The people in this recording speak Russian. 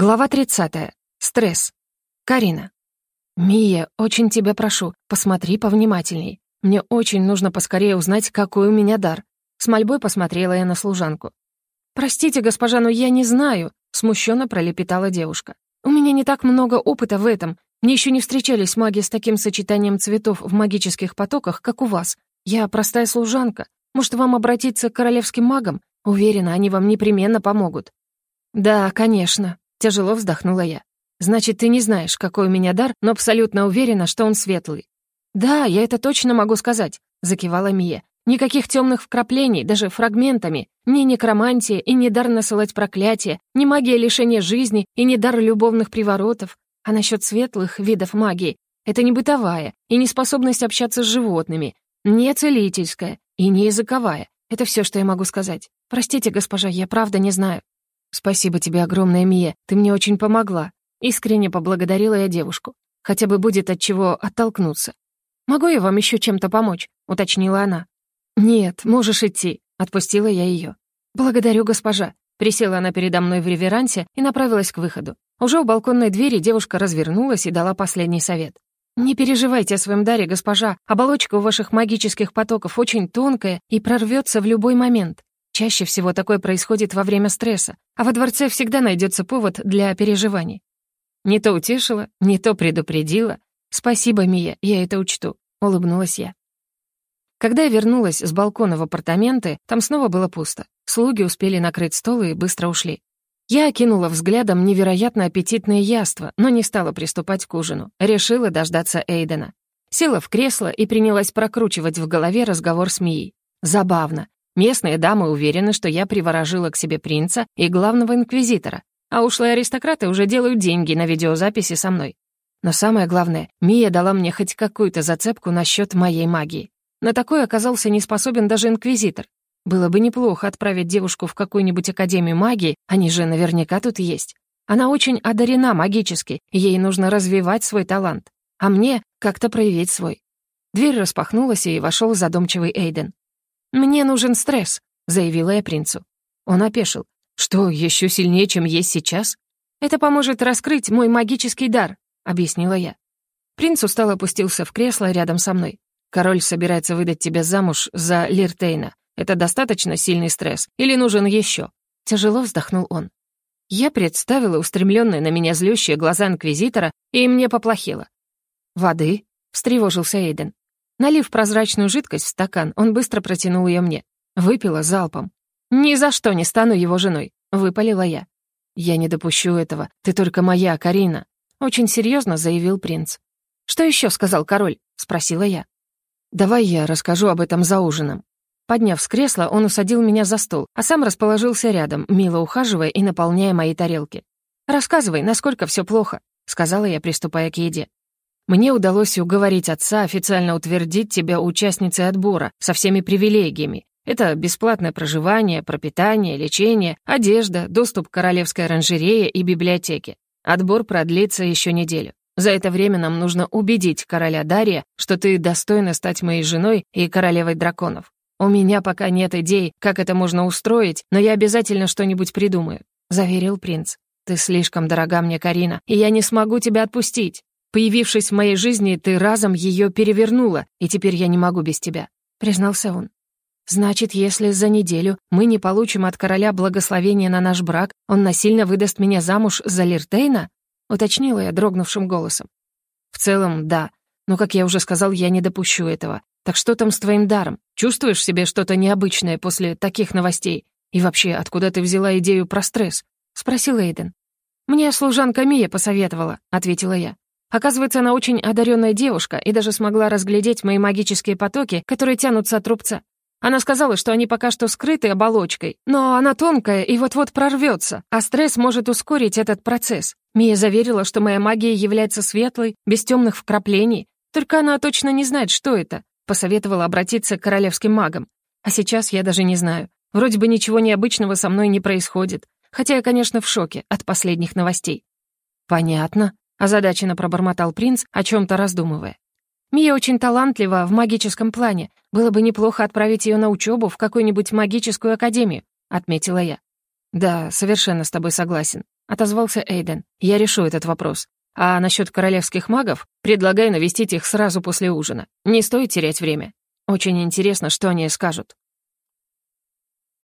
Глава 30. Стресс. Карина. «Мия, очень тебя прошу, посмотри повнимательней. Мне очень нужно поскорее узнать, какой у меня дар». С мольбой посмотрела я на служанку. «Простите, госпожа, но я не знаю», — смущенно пролепетала девушка. «У меня не так много опыта в этом. Мне еще не встречались маги с таким сочетанием цветов в магических потоках, как у вас. Я простая служанка. Может, вам обратиться к королевским магам? Уверена, они вам непременно помогут». «Да, конечно», Тяжело вздохнула я. «Значит, ты не знаешь, какой у меня дар, но абсолютно уверена, что он светлый». «Да, я это точно могу сказать», — закивала Мия. «Никаких темных вкраплений, даже фрагментами. Ни некромантия и ни дар насылать проклятия, ни магия лишения жизни и ни дар любовных приворотов. А насчет светлых видов магии — это не бытовая и не способность общаться с животными, не целительская и не языковая. Это все, что я могу сказать. Простите, госпожа, я правда не знаю». «Спасибо тебе огромное, Мия, ты мне очень помогла». Искренне поблагодарила я девушку. Хотя бы будет от чего оттолкнуться. «Могу я вам еще чем-то помочь?» — уточнила она. «Нет, можешь идти», — отпустила я ее. «Благодарю, госпожа». Присела она передо мной в реверансе и направилась к выходу. Уже у балконной двери девушка развернулась и дала последний совет. «Не переживайте о своем даре, госпожа. Оболочка у ваших магических потоков очень тонкая и прорвется в любой момент. Чаще всего такое происходит во время стресса, а во дворце всегда найдется повод для переживаний. Не то утешила, не то предупредила. «Спасибо, Мия, я это учту», — улыбнулась я. Когда я вернулась с балкона в апартаменты, там снова было пусто. Слуги успели накрыть стол и быстро ушли. Я окинула взглядом невероятно аппетитные яства, но не стала приступать к ужину. Решила дождаться Эйдена. Села в кресло и принялась прокручивать в голове разговор с Мией. Забавно. Местные дамы уверены, что я приворожила к себе принца и главного инквизитора, а ушлые аристократы уже делают деньги на видеозаписи со мной. Но самое главное, Мия дала мне хоть какую-то зацепку насчет моей магии. На такое оказался не способен даже инквизитор. Было бы неплохо отправить девушку в какую-нибудь академию магии, они же наверняка тут есть. Она очень одарена магически, ей нужно развивать свой талант. А мне как-то проявить свой. Дверь распахнулась, и вошел задумчивый Эйден. «Мне нужен стресс», — заявила я принцу. Он опешил. «Что, еще сильнее, чем есть сейчас?» «Это поможет раскрыть мой магический дар», — объяснила я. Принц устало опустился в кресло рядом со мной. «Король собирается выдать тебя замуж за Лиртейна. Это достаточно сильный стресс? Или нужен еще?» Тяжело вздохнул он. Я представила устремленные на меня злющие глаза инквизитора, и мне поплохело. «Воды?» — встревожился Эйден. Налив прозрачную жидкость в стакан, он быстро протянул ее мне. Выпила залпом. «Ни за что не стану его женой», — выпалила я. «Я не допущу этого. Ты только моя, Карина», — очень серьезно заявил принц. «Что еще сказал король?» — спросила я. «Давай я расскажу об этом за ужином». Подняв с кресла, он усадил меня за стол, а сам расположился рядом, мило ухаживая и наполняя мои тарелки. «Рассказывай, насколько все плохо», — сказала я, приступая к еде. Мне удалось уговорить отца официально утвердить тебя участницей отбора со всеми привилегиями. Это бесплатное проживание, пропитание, лечение, одежда, доступ к королевской оранжерее и библиотеке. Отбор продлится еще неделю. За это время нам нужно убедить короля Дария, что ты достойна стать моей женой и королевой драконов. У меня пока нет идей, как это можно устроить, но я обязательно что-нибудь придумаю», — заверил принц. «Ты слишком дорога мне, Карина, и я не смогу тебя отпустить. Появившись в моей жизни, ты разом ее перевернула, и теперь я не могу без тебя», — признался он. «Значит, если за неделю мы не получим от короля благословения на наш брак, он насильно выдаст меня замуж за Лиртейна?» — уточнила я дрогнувшим голосом. «В целом, да. Но, как я уже сказал, я не допущу этого. Так что там с твоим даром? Чувствуешь в себе что-то необычное после таких новостей? И вообще, откуда ты взяла идею про стресс?» — спросил Эйден. «Мне служанка Мия посоветовала», — ответила я. Оказывается, она очень одаренная девушка и даже смогла разглядеть мои магические потоки, которые тянутся от рубца. Она сказала, что они пока что скрыты оболочкой, но она тонкая и вот-вот прорвется, а стресс может ускорить этот процесс. Мия заверила, что моя магия является светлой, без темных вкраплений, только она точно не знает, что это. Посоветовала обратиться к королевским магам. А сейчас я даже не знаю. Вроде бы ничего необычного со мной не происходит, хотя я, конечно, в шоке от последних новостей. «Понятно», озадаченно пробормотал принц, о чем-то раздумывая. «Мия очень талантлива в магическом плане. Было бы неплохо отправить ее на учебу в какую-нибудь магическую академию», — отметила я. «Да, совершенно с тобой согласен», отозвался Эйден. «Я решу этот вопрос. А насчет королевских магов, предлагаю навестить их сразу после ужина. Не стоит терять время. Очень интересно, что они скажут».